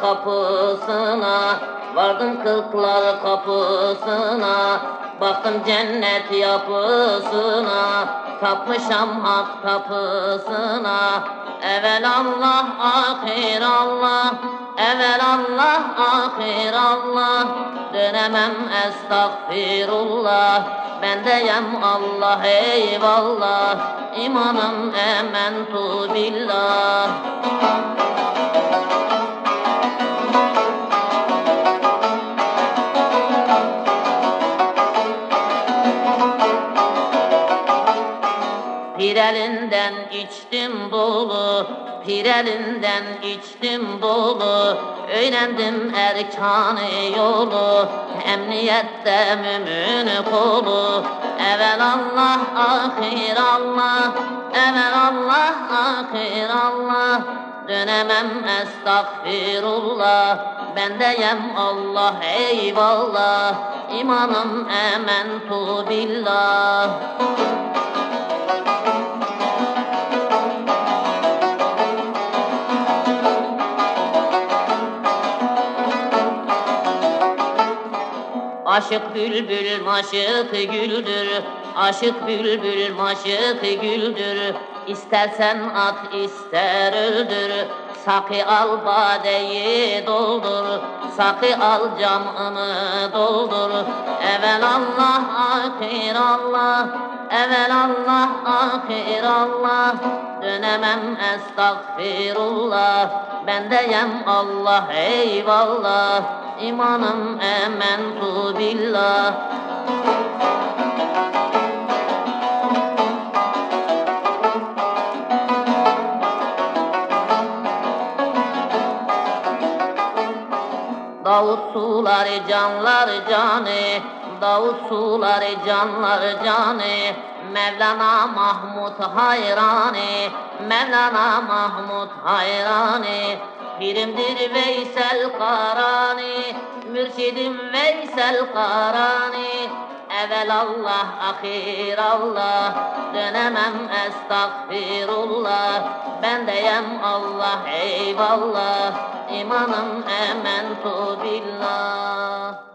kapısına Vardım kırklar kapısına. Baktım cennet yapısına Tapmışam hak tapısına. Evvel Allah ahir Allah Evvel Allah ahir Allah. Dönemem estağfirullah Bendeyem Allah eyvallah. İmanım ementu billah Pirelinden içtim dolu, pirelinden içtim dolu Öğrendim erkanı yolu, emniyette mümin kolu. Evvel Allah, ahir Allah, evvel Allah, ahir Allah. Dönemem estağfirullah, bendeyem Allah eyvallah. İmanım ementu billah Aşık bülbül maşık güldür. Aşık bülbül maşık güldür. İstersen at ister öldür Sakı al badeyi doldur Sakı al camını doldur. Evvel Allah ahir Allah Evvel Allah ahir Allah. Dönemem estağfirullah Bendeyem Allah eyvallah. İmanım ementu billah Davut suları canlar canı. Davut suları canlar canı. Mevlana Mahmut hayrani Mevlana Mahmut hayrani Pirimdir Veysel Karani. Mürşidim Veysel Karani Evvel Allah, ahir Allah. Dönemem estağfirullah. Bendeyem Allah eyvallah. İmanım ementu billah